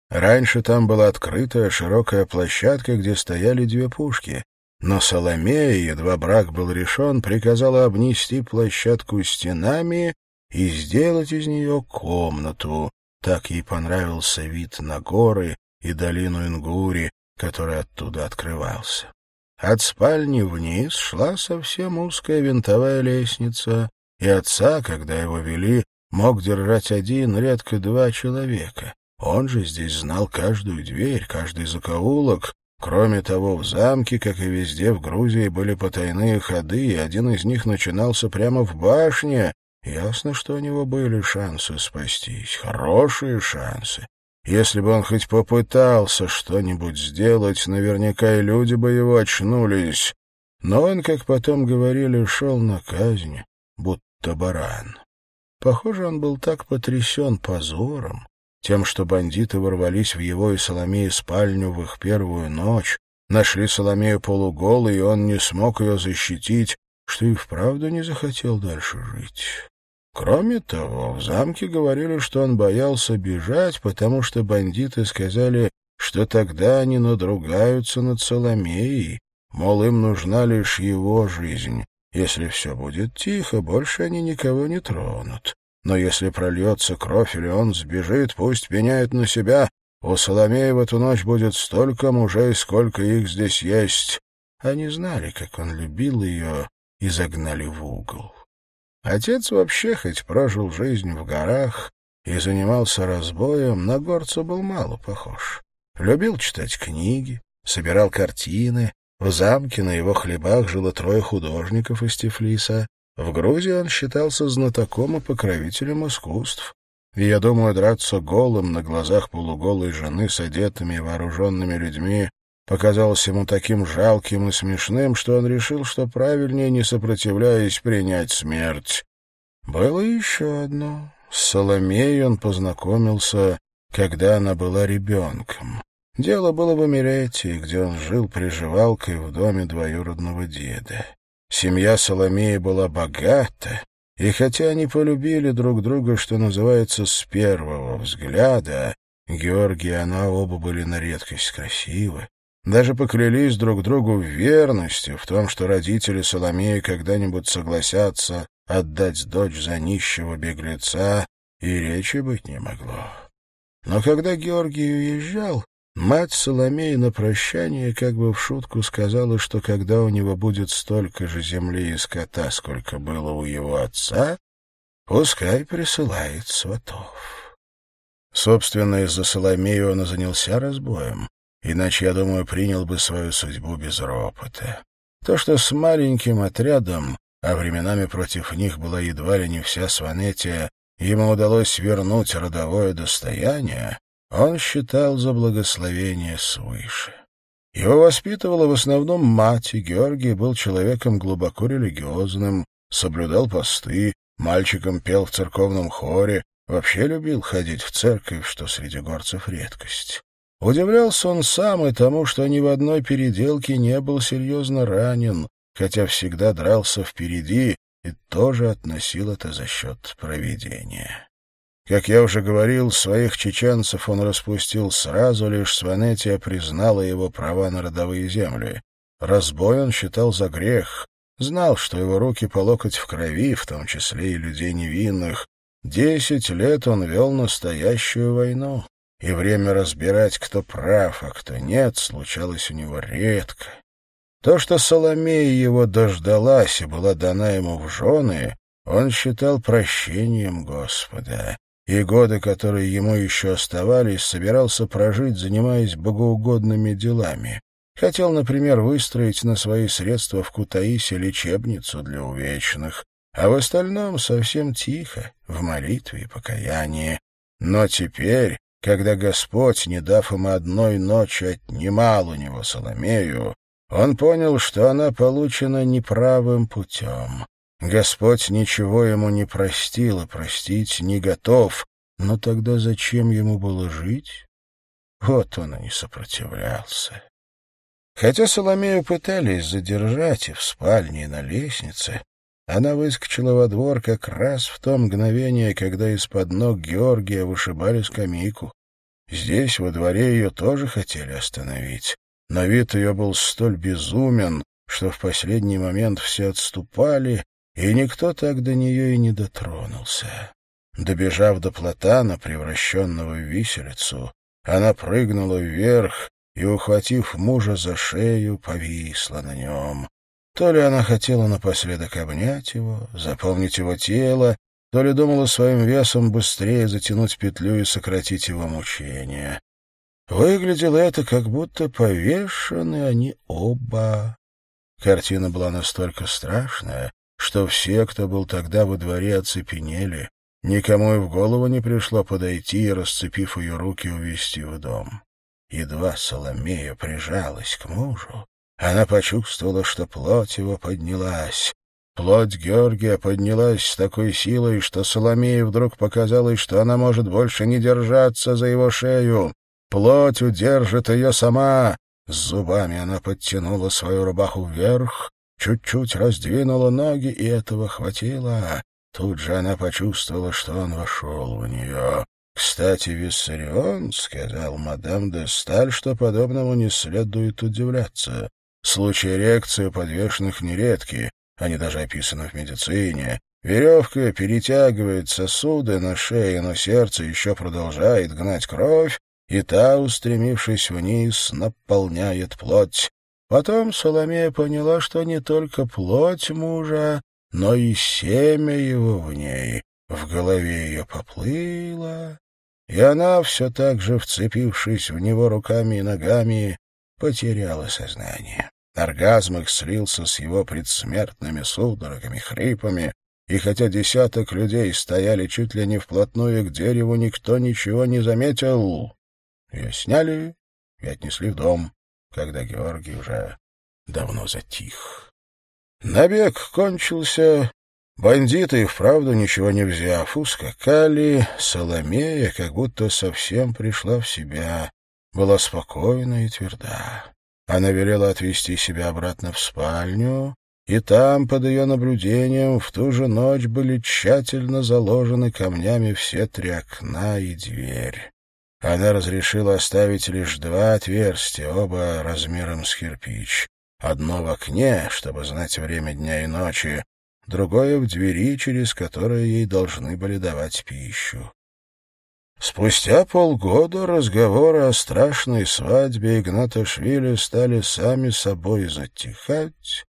Раньше там была открытая широкая площадка, где стояли две пушки. Но Соломея, едва брак был решен, приказала обнести площадку стенами и сделать из нее комнату. Так ей понравился вид на горы и долину Ингури, который оттуда открывался. От спальни вниз шла совсем узкая винтовая лестница, и отца, когда его вели, мог держать один, редко два человека. Он же здесь знал каждую дверь, каждый закоулок. Кроме того, в замке, как и везде в Грузии, были потайные ходы, и один из них начинался прямо в башне. Ясно, что у него были шансы спастись, хорошие шансы. Если бы он хоть попытался что-нибудь сделать, наверняка и люди бы его очнулись. Но он, как потом говорили, шел на казнь, будто баран. Похоже, он был так потрясен позором, тем, что бандиты ворвались в его и Соломеи спальню в их первую ночь, нашли Соломею полуголой, и он не смог ее защитить, что и вправду не захотел дальше жить. Кроме того, в замке говорили, что он боялся бежать, потому что бандиты сказали, что тогда они надругаются над Соломеей, мол, им нужна лишь его жизнь. Если все будет тихо, больше они никого не тронут. Но если прольется кровь или он сбежит, пусть пеняет на себя. У Соломеи в эту ночь будет столько мужей, сколько их здесь есть. Они знали, как он любил ее, и загнали в угол. Отец вообще хоть прожил жизнь в горах и занимался разбоем, на горца был мало похож. Любил читать книги, собирал картины, в замке на его хлебах жило трое художников из Тифлиса. В Грузии он считался знатоком и покровителем искусств. И я думаю, драться голым на глазах полуголой жены с одетыми и вооруженными людьми показалось ему таким жалким и смешным, что он решил, что правильнее, не сопротивляясь, принять смерть. Было еще одно. С Соломеей он познакомился, когда она была ребенком. Дело было в Эмирете, где он жил приживалкой в доме двоюродного деда. Семья Соломеи была богата, и хотя они полюбили друг друга, что называется, с первого взгляда, Георгий и она оба были на редкость красивы, даже поклялись друг другу в верности, в том, что родители Соломеи когда-нибудь согласятся отдать дочь за нищего беглеца, и речи быть не могло. Но когда Георгий уезжал, мать Соломеи на прощание как бы в шутку сказала, что когда у него будет столько же земли и скота, сколько было у его отца, пускай присылает сватов. Собственно, из-за Соломеи он занялся разбоем, иначе, я думаю, принял бы свою судьбу без ропота. То, что с маленьким отрядом, а временами против них была едва ли не вся Сванетия, ему удалось вернуть родовое достояние, он считал за благословение свыше. Его воспитывала в основном мать, и Георгий был человеком глубоко религиозным, соблюдал посты, мальчиком пел в церковном хоре, вообще любил ходить в церковь, что среди горцев редкость. Удивлялся он сам и тому, что ни в одной переделке не был серьезно ранен, хотя всегда дрался впереди и тоже относил это за счет провидения. Как я уже говорил, своих чеченцев он распустил сразу, лишь Сванетия признала его права на родовые земли. Разбой он считал за грех, знал, что его руки по локоть в крови, в том числе и людей невинных. Десять лет он вел настоящую войну, и время разбирать, кто прав, а кто нет, случалось у него редко. То, что Соломея его дождалась и была дана ему в жены, он считал прощением Господа, и годы, которые ему еще оставались, собирался прожить, занимаясь богоугодными делами. Хотел, например, выстроить на свои средства в Кутаисе лечебницу для увечных, а в остальном совсем тихо, в молитве и покаянии. Но теперь, когда Господь, не дав ему одной ночи, отнимал у него Соломею, он понял, что она получена неправым путем. Господь ничего ему не простил и простить не готов, но тогда зачем ему было жить? Вот он и не сопротивлялся. Хотя Соломею пытались задержать и в спальне, и на лестнице, она выскочила во двор как раз в то мгновение, когда из-под ног Георгия вышибали скамейку. Здесь, во дворе, ее тоже хотели остановить. Но вид ее был столь безумен, что в последний момент все отступали, и никто так до нее и не дотронулся. Добежав до платана, превращенного в виселицу, она прыгнула вверх и, ухватив мужа за шею, повисла на нем. То ли она хотела напоследок обнять его, запомнить его тело, то ли думала своим весом быстрее затянуть петлю и сократить его мучения. Выглядело это, как будто повешены они оба. Картина была настолько страшная, что все, кто был тогда во дворе, оцепенели. Никому и в голову не пришло подойти и, расцепив ее руки, увести в дом. Едва Соломея прижалась к мужу, она почувствовала, что плоть его поднялась. Плоть Георгия поднялась с такой силой, что Соломее вдруг показалось, что она может больше не держаться за его шею. Плоть удержит ее сама. С зубами она подтянула свою рубаху вверх, чуть-чуть раздвинула ноги, и этого хватило. Тут же она почувствовала, что он вошел в нее. «Кстати, Виссарион сказал мадам де Сталь, что подобному не следует удивляться. Случаи эрекции у подвешенных нередки, они даже описаны в медицине. Веревка перетягивает сосуды на шее, но сердце еще продолжает гнать кровь, и та, устремившись вниз, наполняет плоть. Потом Соломея поняла, что не только плоть мужа, но и семя его в ней. В голове ее поплыло, и она, все так же вцепившись в него руками и ногами, потеряла сознание. Оргазм их слился с его предсмертными судорогами, хрипами, и хотя десяток людей стояли чуть ли не вплотную к дереву, никто ничего не заметил. Ее сняли и отнесли в дом, когда Георгий уже давно затих. Набег кончился, бандиты и вправду ничего не взяв, ускакали, Соломея как будто совсем пришла в себя, была спокойна и тверда. Она велела отвезти себя обратно в спальню, и там, под ее наблюдением, в ту же ночь были тщательно заложены камнями все три окна и дверь. Она разрешила оставить лишь два отверстия, оба размером с кирпич. Одно в окне, чтобы знать время дня и ночи, другое в двери, через которое ей должны были давать пищу. Спустя полгода разговоры о страшной свадьбе Игнаташвили стали сами собой затихать.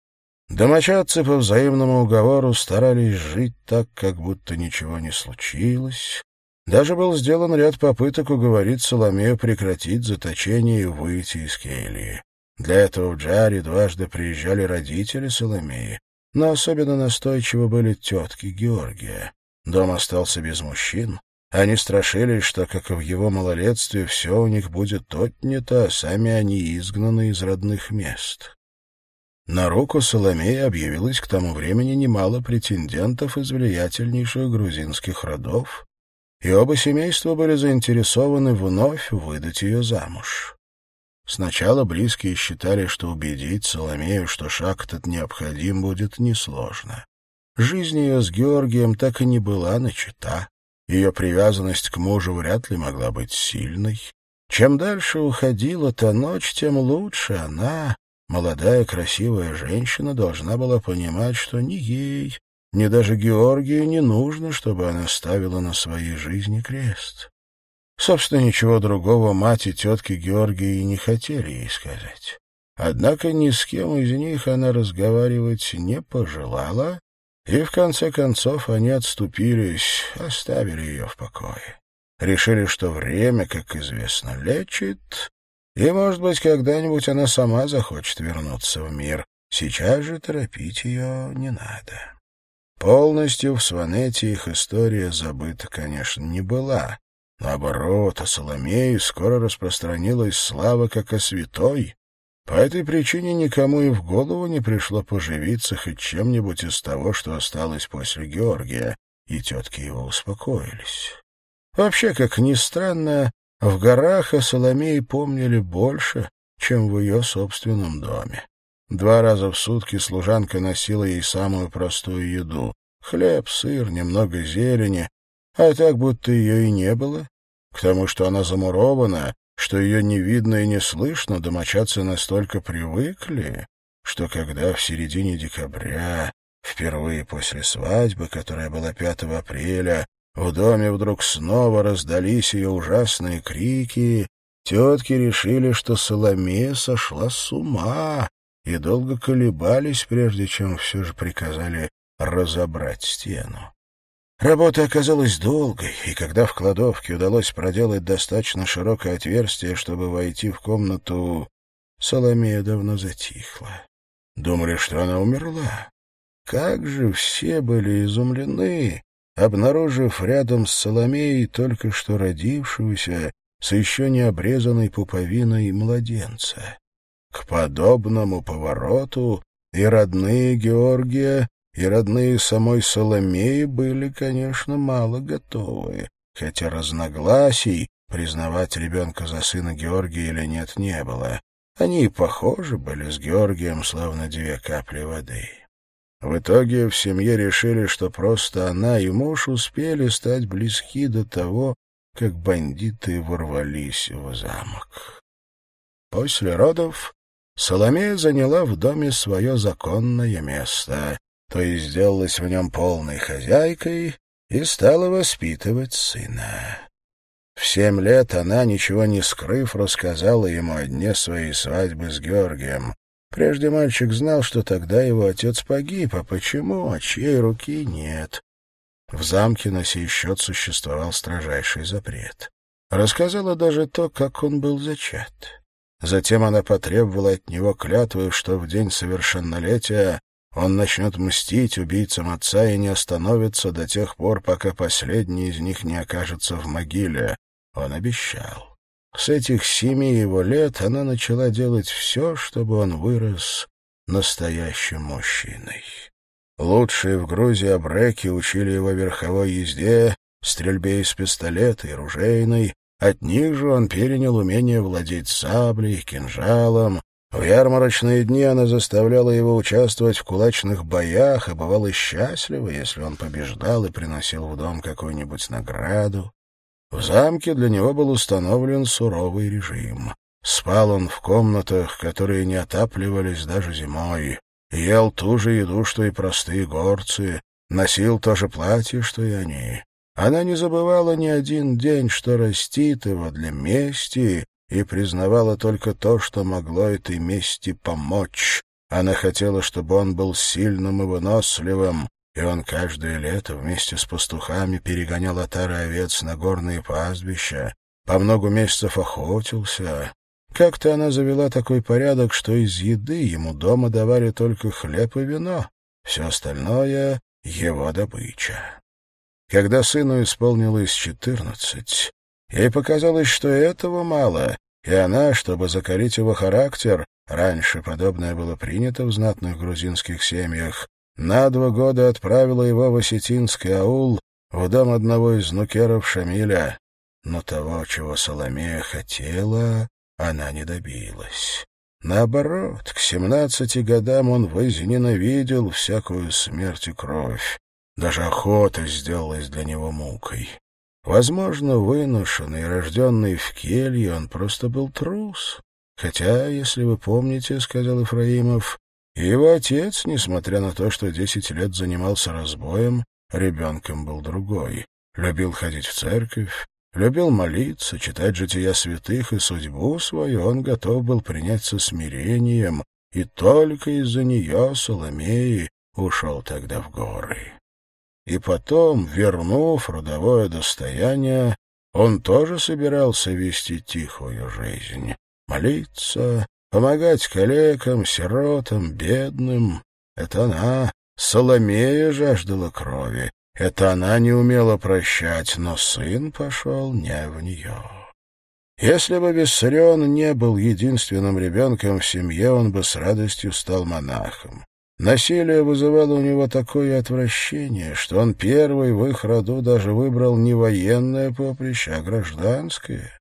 Домочадцы по взаимному уговору старались жить так, как будто ничего не случилось. Даже был сделан ряд попыток уговорить Соломею прекратить заточение и выйти из кельи. Для этого в Джаре дважды приезжали родители Соломеи, но особенно настойчиво были тетки Георгия. Дом остался без мужчин, они страшились, что, как и в его малолетстве, все у них будет отнято, а сами они изгнаны из родных мест. На руку Соломеи объявилось к тому времени немало претендентов из влиятельнейших грузинских родов, и оба семейства были заинтересованы вновь выдать ее замуж. Сначала близкие считали, что убедить Соломею, что шаг этот необходим, будет несложно. Жизнь ее с Георгием так и не была начата. Ее привязанность к мужу вряд ли могла быть сильной. Чем дальше уходила та ночь, тем лучше она, молодая красивая женщина, должна была понимать, что ни ей, ни даже Георгию не нужно, чтобы она ставила на своей жизни крест. Собственно, ничего другого мать и тетки Георгия и не хотели ей сказать. Однако ни с кем из них она разговаривать не пожелала, и в конце концов они отступились, оставили ее в покое. Решили, что время, как известно, лечит, и, может быть, когда-нибудь она сама захочет вернуться в мир. Сейчас же торопить ее не надо. Полностью в Сванете их история забыта, конечно, не была. Наоборот, о Соломее скоро распространилась слава как о святой, по этой причине никому и в голову не пришло поживиться хоть чем-нибудь из того, что осталось после Георгия, и тетки его успокоились. Вообще, как ни странно, в горах о Соломее помнили больше, чем в ее собственном доме. Два раза в сутки служанка носила ей самую простую еду — хлеб, сыр, немного зелени, а так будто ее и не было. К тому, что она замурована, что ее не видно и не слышно, домочадцы настолько привыкли, что когда в середине декабря, впервые после свадьбы, которая была 5 апреля, в доме вдруг снова раздались ее ужасные крики, тетки решили, что Соломея сошла с ума, и долго колебались, прежде чем все же приказали разобрать стену. Работа оказалась долгой, и когда в кладовке удалось проделать достаточно широкое отверстие, чтобы войти в комнату, Соломея давно затихла. Думали, что она умерла. Как же все были изумлены, обнаружив рядом с Соломеей только что родившегося с еще не обрезанной пуповиной младенца. К подобному повороту и родные Георгия, и родные самой Соломеи были, конечно, мало готовы, хотя разногласий, признавать ребенка за сына Георгия или нет, не было. Они и похожи были с Георгием, словно две капли воды. В итоге в семье решили, что просто она и муж успели стать близки до того, как бандиты ворвались в замок. После родов Соломея заняла в доме свое законное место то есть сделалась в нем полной хозяйкой и стала воспитывать сына. В семь лет она, ничего не скрыв, рассказала ему о дне своей свадьбы с Георгием. Прежде мальчик знал, что тогда его отец погиб, а почему, а чьей руки нет. В замке на сей счет существовал строжайший запрет. Рассказала даже то, как он был зачат. Затем она потребовала от него клятвы, что в день совершеннолетия он начнет мстить убийцам отца и не остановится до тех пор, пока последний из них не окажется в могиле. Он обещал. С этих семи его лет она начала делать все, чтобы он вырос настоящим мужчиной. Лучшие в Грузии абреки учили его верховой езде, стрельбе из пистолета и ружейной. От них же он перенял умение владеть саблей, кинжалом. В ярмарочные дни она заставляла его участвовать в кулачных боях и бывала счастлива, если он побеждал и приносил в дом какую-нибудь награду. В замке для него был установлен суровый режим. Спал он в комнатах, которые не отапливались даже зимой. Ел ту же еду, что и простые горцы, носил то же платье, что и они. Она не забывала ни один день, что растит его для мести, и признавала только то, что могло этой мести помочь. Она хотела, чтобы он был сильным и выносливым, и он каждое лето вместе с пастухами перегонял отары овец на горные пастбища, по много месяцев охотился. Как-то она завела такой порядок, что из еды ему дома давали только хлеб и вино, все остальное — его добыча. Когда сыну исполнилось четырнадцать, ей показалось, что этого мало, и она, чтобы закалить его характер, раньше подобное было принято в знатных грузинских семьях, на два года отправила его в осетинский аул, в дом одного из нукеров Шамиля. Но того, чего Соломея хотела, она не добилась. Наоборот, к семнадцати годам он возненавидел всякую смерть и кровь. Даже охота сделалась для него мукой. Возможно, выношенный, рожденный в келье, он просто был трус. Хотя, если вы помните, — сказал Ифраимов, его отец, несмотря на то, что десять лет занимался разбоем, ребенком был другой. Любил ходить в церковь, любил молиться, читать жития святых и судьбу свою он готов был принять со смирением, и только из-за нее, Соломеи, ушел тогда в горы. И потом, вернув родовое достояние, он тоже собирался вести тихую жизнь, молиться, Помогать калекам, сиротам, бедным — это она. Соломея жаждала крови. Это она не умела прощать, но сын пошел не в нее. Если бы Виссарион не был единственным ребенком в семье, он бы с радостью стал монахом. Насилие вызывало у него такое отвращение, что он первый в их роду даже выбрал не военное поприще, а гражданское.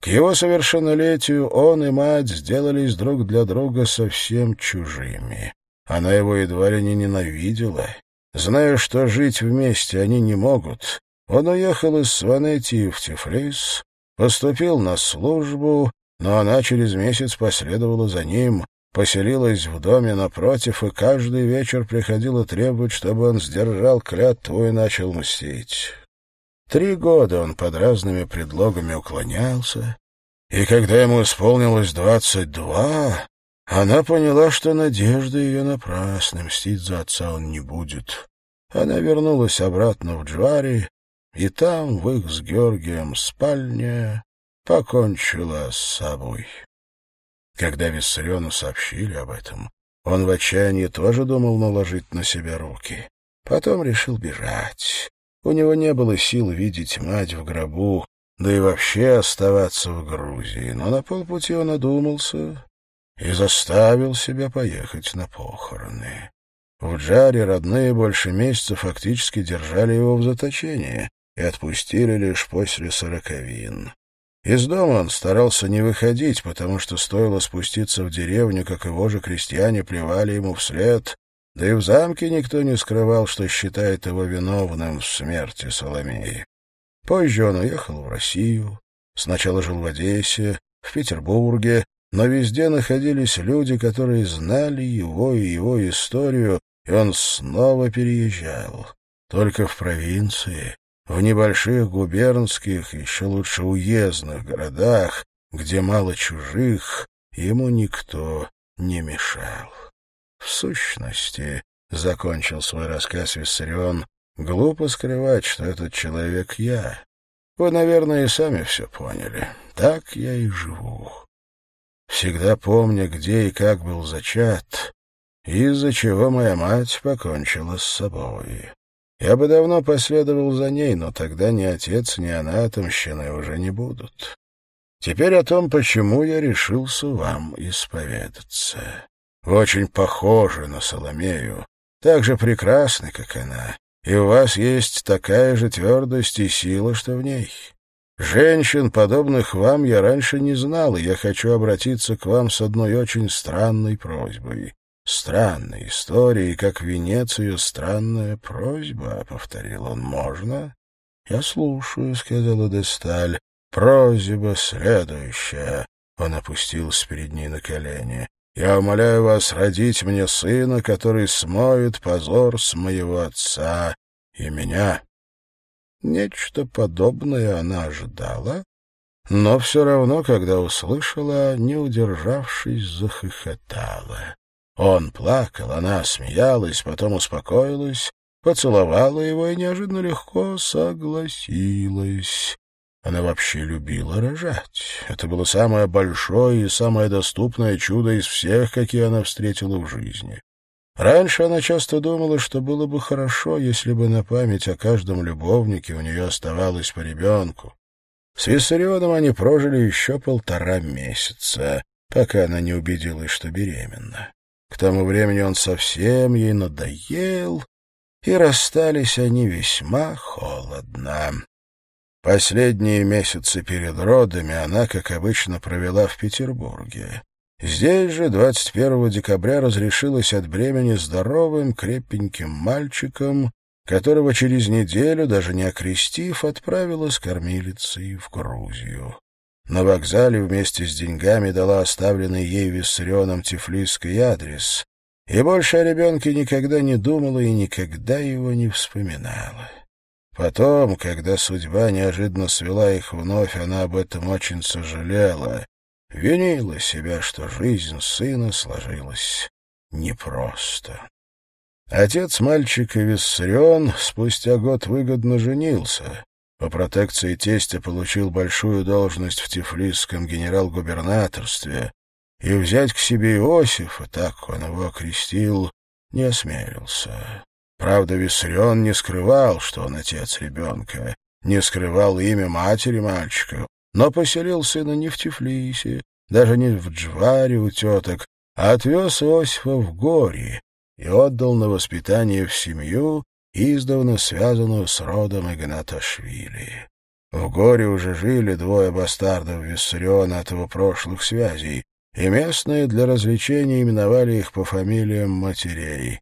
К его совершеннолетию он и мать сделались друг для друга совсем чужими. Она его едва ли не ненавидела. Зная, что жить вместе они не могут, он уехал из Сванетии в Тифлис, поступил на службу, но она через месяц последовала за ним, поселилась в доме напротив и каждый вечер приходила требовать, чтобы он сдержал клятву и начал мстить. Три года он под разными предлогами уклонялся, и когда ему исполнилось двадцать два, она поняла, что надежда ее напрасна, мстить за отца он не будет. Она вернулась обратно в Джвари, и там, в их с Георгием спальне, покончила с собой. Когда Виссариону сообщили об этом, он в отчаянии тоже думал наложить на себя руки. Потом решил бежать. У него не было сил видеть мать в гробу, да и вообще оставаться в Грузии. Но на полпути он одумался и заставил себя поехать на похороны. В Джаре родные больше месяца фактически держали его в заточении и отпустили лишь после сороковин. Из дома он старался не выходить, потому что стоило спуститься в деревню, как его же крестьяне плевали ему вслед, да и в замке никто не скрывал, что считает его виновным в смерти Соломеи. Позже он уехал в Россию, сначала жил в Одессе, в Петербурге, но везде находились люди, которые знали его и его историю, и он снова переезжал. Только в провинции, в небольших губернских, еще лучше уездных городах, где мало чужих, ему никто не мешал. В сущности, — закончил свой рассказ Виссарион, — глупо скрывать, что этот человек я. Вы, наверное, и сами все поняли. Так я и живу. всегда помня, где и как был зачат, из-за чего моя мать покончила с собой. Я бы давно последовал за ней, но тогда ни отец, ни она отомщены уже не будут. Теперь о том, почему я решился вам исповедаться. Вы очень похожи на Соломею, так же прекрасны, как она, и у вас есть такая же твердость и сила, что в ней. Женщин, подобных вам, я раньше не знал, и я хочу обратиться к вам с одной очень странной просьбой. Странной историей, как венец ее странная просьба, — повторил он, — можно? — Я слушаю, — сказала Десталь. Просьба следующая. Он опустился перед ней на колени. Я умоляю вас родить мне сына, который смоет позор с моего отца и меня. Нечто подобное она ожидала, но все равно, когда услышала, не удержавшись, захохотала. Он плакал, она смеялась, потом успокоилась, поцеловала его и неожиданно легко согласилась. Она вообще любила рожать. Это было самое большое и самое доступное чудо из всех, какие она встретила в жизни. Раньше она часто думала, что было бы хорошо, если бы на память о каждом любовнике у нее оставалось по ребенку. С Виссарионом они прожили еще полтора месяца, пока она не убедилась, что беременна. К тому времени он совсем ей надоел, и расстались они весьма холодно. Последние месяцы перед родами она, как обычно, провела в Петербурге. Здесь же 21 декабря разрешилась от бремени здоровым, крепеньким мальчиком, которого через неделю, даже не окрестив, отправила с кормилицей в Грузию. На вокзале вместе с деньгами дала оставленный ей Виссарионом Тифлисский адрес, и больше о ребенке никогда не думала и никогда его не вспоминала. Потом, когда судьба неожиданно свела их вновь, она об этом очень сожалела, винила себя, что жизнь сына сложилась непросто. Отец мальчика Виссарион спустя год выгодно женился. По протекции тестя получил большую должность в Тифлисском генерал-губернаторстве, и взять к себе Иосифа, так он его окрестил, не осмелился. Правда, Виссарион не скрывал, что он отец ребенка, не скрывал имя матери мальчика, но поселил сына не в Тифлисе, даже не в Джваре у теток, а отвез Иосифа в горе и отдал на воспитание в семью, издавна связанную с родом Игнаташвили. В горе уже жили двое бастардов Виссариона от его прошлых связей, и местные для развлечения именовали их по фамилиям матерей.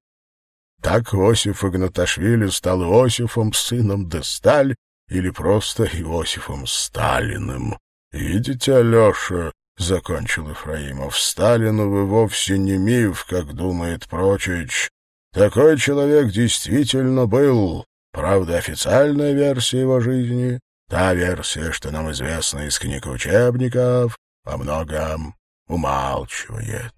Так Иосиф Игнаташвили стал Иосифом, сыном Десталь, или просто Иосифом Сталиным. «Видите, Алеша, — закончил Ефраимов, — Сталину вы вовсе не миф, как думает Прочич. Такой человек действительно был. Правда, официальная версия его жизни, та версия, что нам известна из книг учебников, о многом умалчивает.